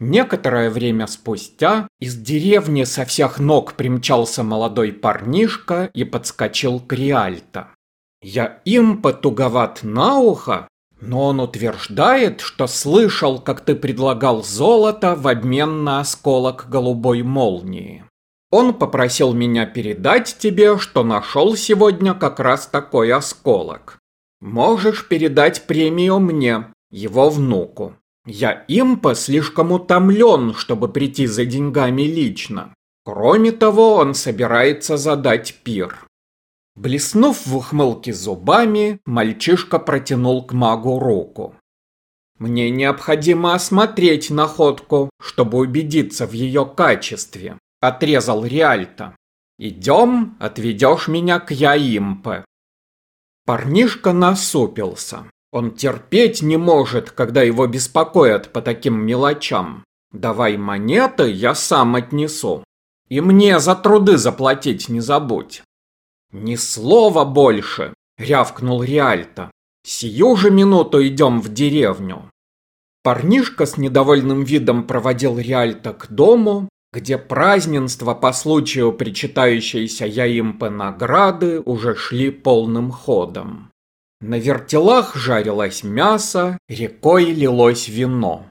Некоторое время спустя из деревни со всех ног примчался молодой парнишка и подскочил к Риальто. Я им потуговат на ухо, но он утверждает, что слышал, как ты предлагал золото в обмен на осколок голубой молнии. Он попросил меня передать тебе, что нашел сегодня как раз такой осколок. Можешь передать премию мне, его внуку. Я импа слишком утомлен, чтобы прийти за деньгами лично. Кроме того, он собирается задать пир. Блеснув в ухмылке зубами, мальчишка протянул к магу руку. Мне необходимо осмотреть находку, чтобы убедиться в ее качестве, отрезал Риальто. Идем, отведешь меня к Яимпе. Парнишка насупился. Он терпеть не может, когда его беспокоят по таким мелочам. Давай монеты, я сам отнесу. И мне за труды заплатить не забудь. Ни слова больше, рявкнул Риальто. Сию же минуту идем в деревню. Парнишка с недовольным видом проводил Риальто к дому, где празднества по случаю причитающейся Яимпе награды уже шли полным ходом. На вертелах жарилось мясо, рекой лилось вино.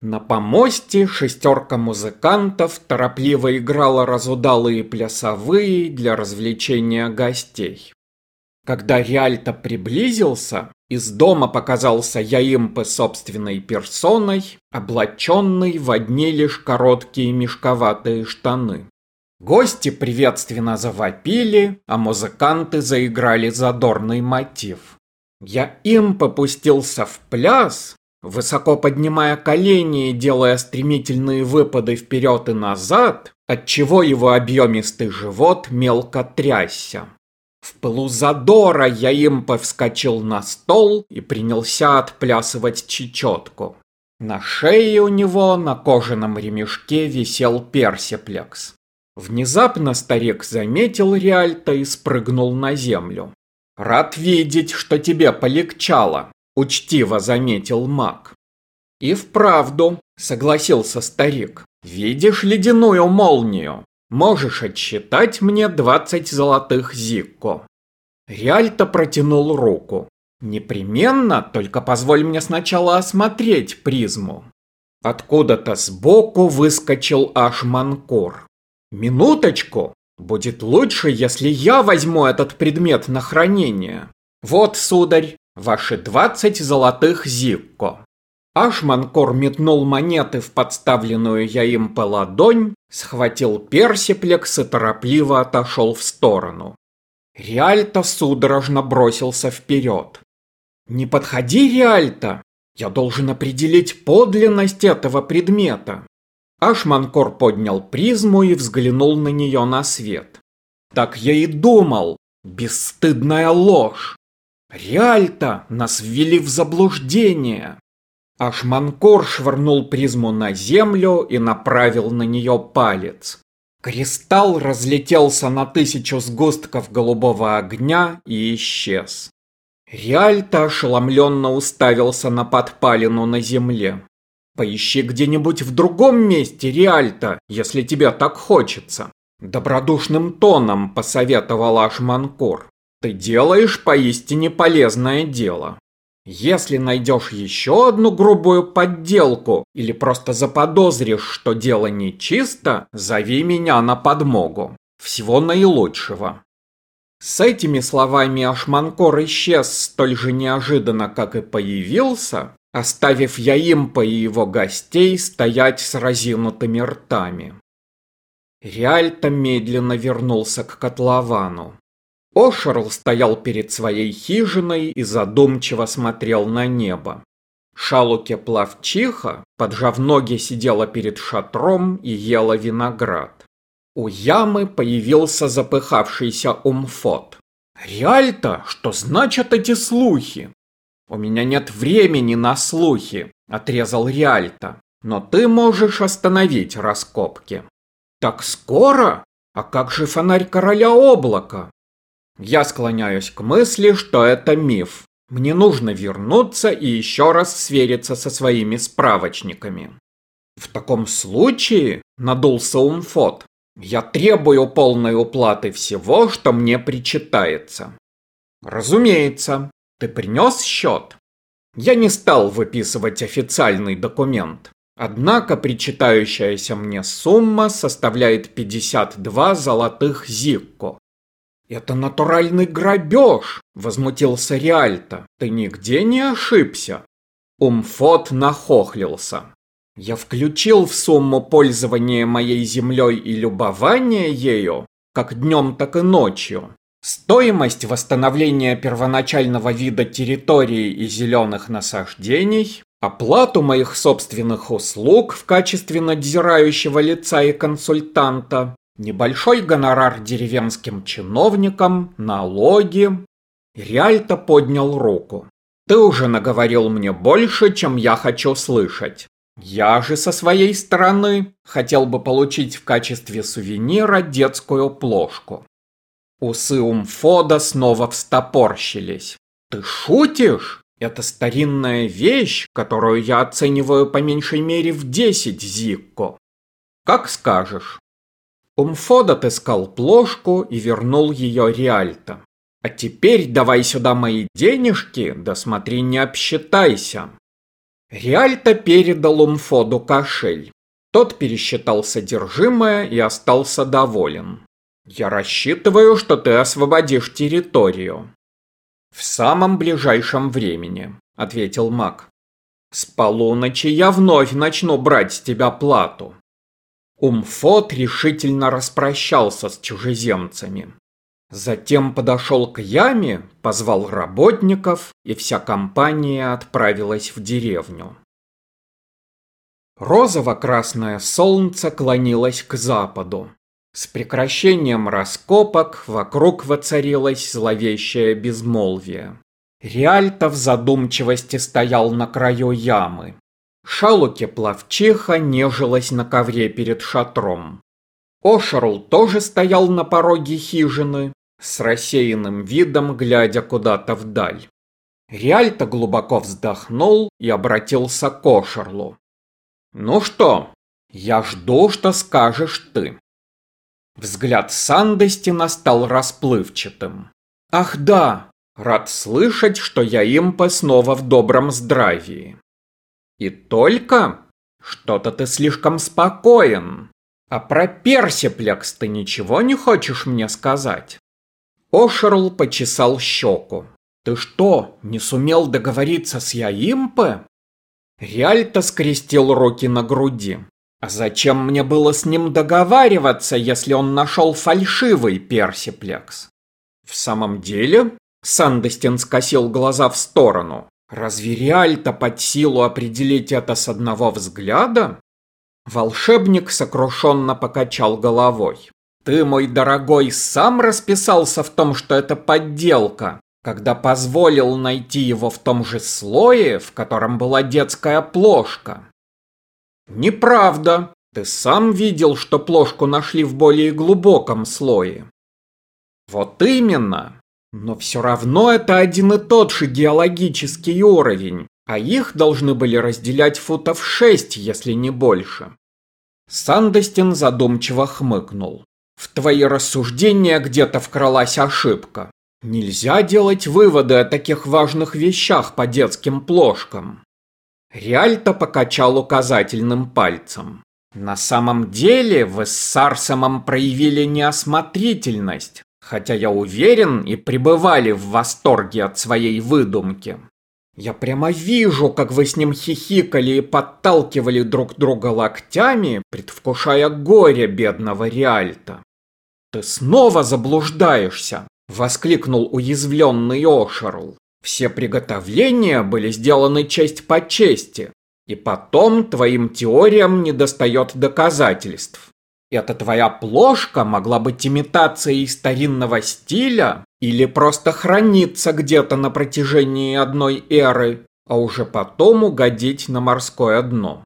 На помосте шестерка музыкантов торопливо играла разудалые плясовые для развлечения гостей. Когда Риальто приблизился, из дома показался Яимпе собственной персоной, облаченный в одни лишь короткие мешковатые штаны. Гости приветственно завопили, а музыканты заиграли задорный мотив. Я им попустился в пляс, высоко поднимая колени и делая стремительные выпады вперед и назад, отчего его объемистый живот мелко трясся. В пылу задора я им повскочил на стол и принялся отплясывать чечетку. На шее у него на кожаном ремешке висел персиплекс. Внезапно старик заметил Риальто и спрыгнул на землю. «Рад видеть, что тебе полегчало», – учтиво заметил маг. «И вправду», – согласился старик, – «видишь ледяную молнию? Можешь отсчитать мне двадцать золотых зикко». Риальто протянул руку. «Непременно, только позволь мне сначала осмотреть призму». Откуда-то сбоку выскочил аж Манкор. Минуточку. Будет лучше, если я возьму этот предмет на хранение. Вот, сударь, ваши двадцать золотых зикко. Ашманкор метнул монеты в подставленную я им по ладонь, схватил персиплекс и торопливо отошел в сторону. Риальто судорожно бросился вперед. «Не подходи, Риальто! Я должен определить подлинность этого предмета. Ашманкор поднял призму и взглянул на нее на свет. Так я и думал. Бесстыдная ложь. Реальто нас ввели в заблуждение. Ашманкор швырнул призму на землю и направил на нее палец. Кристалл разлетелся на тысячу сгустков голубого огня и исчез. Реальто ошеломленно уставился на подпалину на земле. Поищи где-нибудь в другом месте Риальто, если тебе так хочется. Добродушным тоном посоветовал Ашманкор. Ты делаешь поистине полезное дело. Если найдешь еще одну грубую подделку или просто заподозришь, что дело нечисто, зови меня на подмогу. Всего наилучшего. С этими словами Ашманкор исчез столь же неожиданно, как и появился, оставив Яимпа и его гостей стоять с разинутыми ртами. Реальто медленно вернулся к котловану. Ошерл стоял перед своей хижиной и задумчиво смотрел на небо. Шалуке плавчиха, поджав ноги, сидела перед шатром и ела виноград. У ямы появился запыхавшийся Умфот. «Реальто, что значат эти слухи? «У меня нет времени на слухи», – отрезал Риальто. «Но ты можешь остановить раскопки». «Так скоро? А как же фонарь короля облака?» Я склоняюсь к мысли, что это миф. Мне нужно вернуться и еще раз свериться со своими справочниками. В таком случае, надулся Умфот, я требую полной уплаты всего, что мне причитается. Разумеется, ты принес счет? Я не стал выписывать официальный документ. Однако причитающаяся мне сумма составляет 52 золотых зикко. «Это натуральный грабеж!» – возмутился Риальто. «Ты нигде не ошибся?» Умфот нахохлился. Я включил в сумму пользования моей землей и любования ею, как днем, так и ночью. Стоимость восстановления первоначального вида территории и зеленых насаждений, оплату моих собственных услуг в качестве надзирающего лица и консультанта, небольшой гонорар деревенским чиновникам, налоги. Риальто поднял руку. Ты уже наговорил мне больше, чем я хочу слышать. Я же со своей стороны хотел бы получить в качестве сувенира детскую плошку. Усы Умфода снова встопорщились. Ты шутишь? Это старинная вещь, которую я оцениваю по меньшей мере в 10 зикко. Как скажешь. Умфод отыскал плошку и вернул ее Риальто. А теперь давай сюда мои денежки, да смотри не обсчитайся. Риальто передал Умфоду кошель. Тот пересчитал содержимое и остался доволен. «Я рассчитываю, что ты освободишь территорию». «В самом ближайшем времени», — ответил маг. «С полуночи я вновь начну брать с тебя плату». Умфот решительно распрощался с чужеземцами. Затем подошел к яме, позвал работников, и вся компания отправилась в деревню. Розово-красное солнце клонилось к западу. С прекращением раскопок вокруг воцарилось зловещее безмолвие. Риальто в задумчивости стоял на краю ямы. Шалуки-плавчиха нежилась на ковре перед шатром. Ошерл тоже стоял на пороге хижины, с рассеянным видом глядя куда-то вдаль. Риальто глубоко вздохнул и обратился к Ошерлу. «Ну что, я жду, что скажешь ты». Взгляд Сандестина стал расплывчатым. «Ах да, рад слышать, что я импа снова в добром здравии». «И только? Что-то ты слишком спокоен. А про Персиплекс ты ничего не хочешь мне сказать?» Ошерл почесал щеку. «Ты что, не сумел договориться с Яимпе?» Риальто скрестил руки на груди. «А зачем мне было с ним договариваться, если он нашел фальшивый персиплекс?» «В самом деле?» Сандестин скосил глаза в сторону. «Разве Риальто под силу определить это с одного взгляда?» Волшебник сокрушенно покачал головой. Ты, мой дорогой, сам расписался в том, что это подделка, когда позволил найти его в том же слое, в котором была детская плошка. Неправда. Ты сам видел, что плошку нашли в более глубоком слое. Вот именно. Но все равно это один и тот же геологический уровень, а их должны были разделять футов шесть, если не больше. Сандестин задумчиво хмыкнул. В твои рассуждения где-то вкралась ошибка. Нельзя делать выводы о таких важных вещах по детским плошкам. Риальто покачал указательным пальцем. На самом деле вы с Сарсомом проявили неосмотрительность, хотя я уверен и пребывали в восторге от своей выдумки. Я прямо вижу, как вы с ним хихикали и подталкивали друг друга локтями, предвкушая горе бедного Риальта. «Ты снова заблуждаешься!» — воскликнул уязвленный Ошерл. «Все приготовления были сделаны честь по чести, и потом твоим теориям недостает доказательств. Эта твоя плошка могла быть имитацией старинного стиля или просто храниться где-то на протяжении одной эры, а уже потом угодить на морское дно.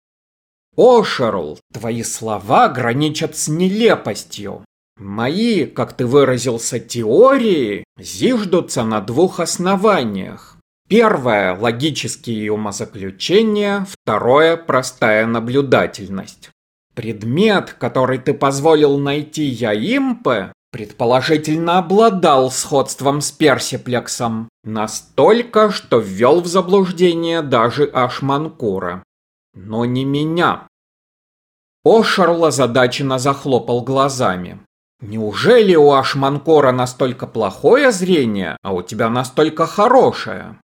Ошерл, твои слова граничат с нелепостью. Мои, как ты выразился, теории зиждутся на двух основаниях. Первое – логические умозаключения, второе – простая наблюдательность. Предмет, который ты позволил найти Яимпе, предположительно обладал сходством с персиплексом, настолько, что ввел в заблуждение даже Ашманкура. Но не меня. Ошарл озадаченно захлопал глазами. «Неужели у Ашманкора настолько плохое зрение, а у тебя настолько хорошее?»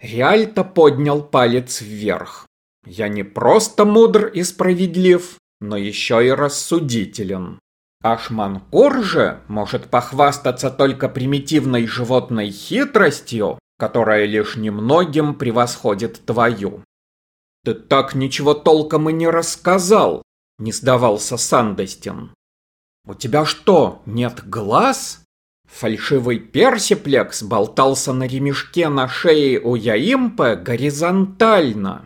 Реальто поднял палец вверх. «Я не просто мудр и справедлив, но еще и рассудителен. Ашманкор же может похвастаться только примитивной животной хитростью, которая лишь немногим превосходит твою. Ты так ничего толком и не рассказал, не сдавался Сандостин. У тебя что, нет глаз? Фальшивый персиплекс болтался на ремешке на шее у Яимпа горизонтально.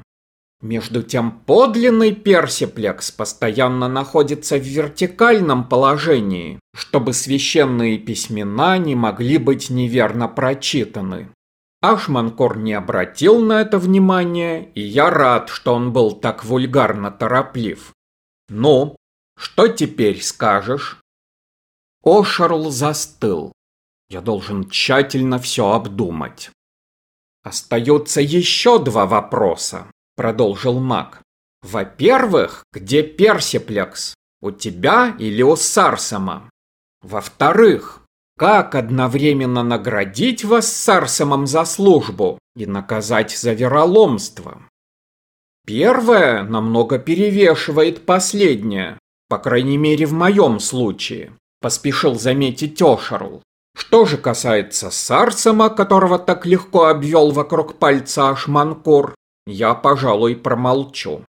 Между тем подлинный персиплекс постоянно находится в вертикальном положении, чтобы священные письмена не могли быть неверно прочитаны. Ашманкор не обратил на это внимания, и я рад, что он был так вульгарно тороплив. «Ну, что теперь скажешь?» Ошарл застыл. Я должен тщательно все обдумать. Остается еще два вопроса. — продолжил маг. «Во-первых, где Персиплекс? У тебя или у Сарсама? Во-вторых, как одновременно наградить вас Сарсамом за службу и наказать за вероломство?» Первое намного перевешивает последнее, по крайней мере в моем случае, поспешил заметить Ошарл. Что же касается Сарсама, которого так легко обвел вокруг пальца Ашманкур, я, пожалуй, промолчу.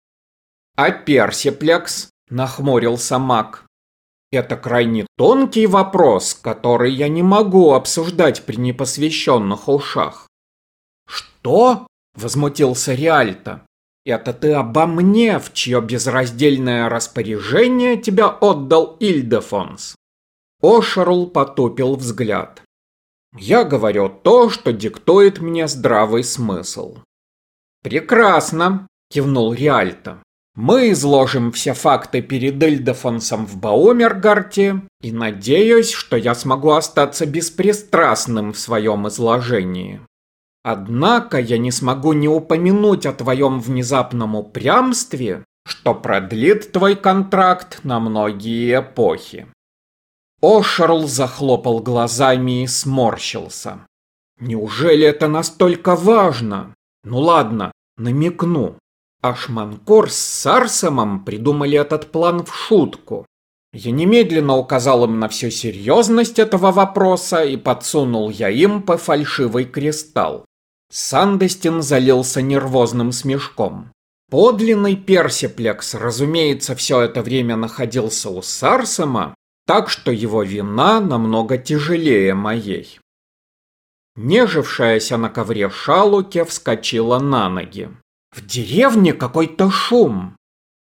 А персиплекс? Нахмурился маг. Это крайне тонкий вопрос, который я не могу обсуждать при непосвященных ушах. Что? Возмутился Риальто. Это ты обо мне, в чье безраздельное распоряжение тебя отдал Ильдефонс. Ошарл потупил взгляд. Я говорю то, что диктует мне здравый смысл. «Прекрасно!» – кивнул Риальто. «Мы изложим все факты перед Эльдефонсом в Баумергарте, и надеюсь, что я смогу остаться беспристрастным в своем изложении. Однако я не смогу не упомянуть о твоем внезапном упрямстве, что продлит твой контракт на многие эпохи». Ошерл захлопал глазами и сморщился. «Неужели это настолько важно?» Ну ладно, намекну. Ашманкор с Сарсамом придумали этот план в шутку. Я немедленно указал им на всю серьезность этого вопроса и подсунул я им по фальшивый кристалл. Сандестин залился нервозным смешком. Подлинный персиплекс, разумеется, все это время находился у Сарсама, так что его вина намного тяжелее моей. Нежившаяся на ковре шалуке вскочила на ноги. В деревне какой-то шум.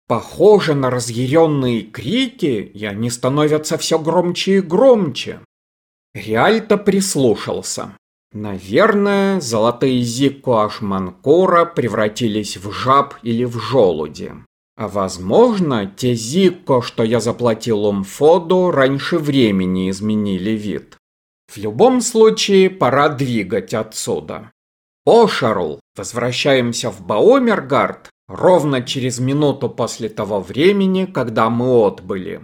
Похоже на разъяренные крики, и они становятся все громче и громче. Реальто прислушался. Наверное, золотые зикку Ашманкора превратились в жаб или в желуди. А возможно, те зикко, что я заплатил Умфоду, раньше времени изменили вид. В любом случае, пора двигать отсюда. О, Шарл, возвращаемся в Баомергард ровно через минуту после того времени, когда мы отбыли.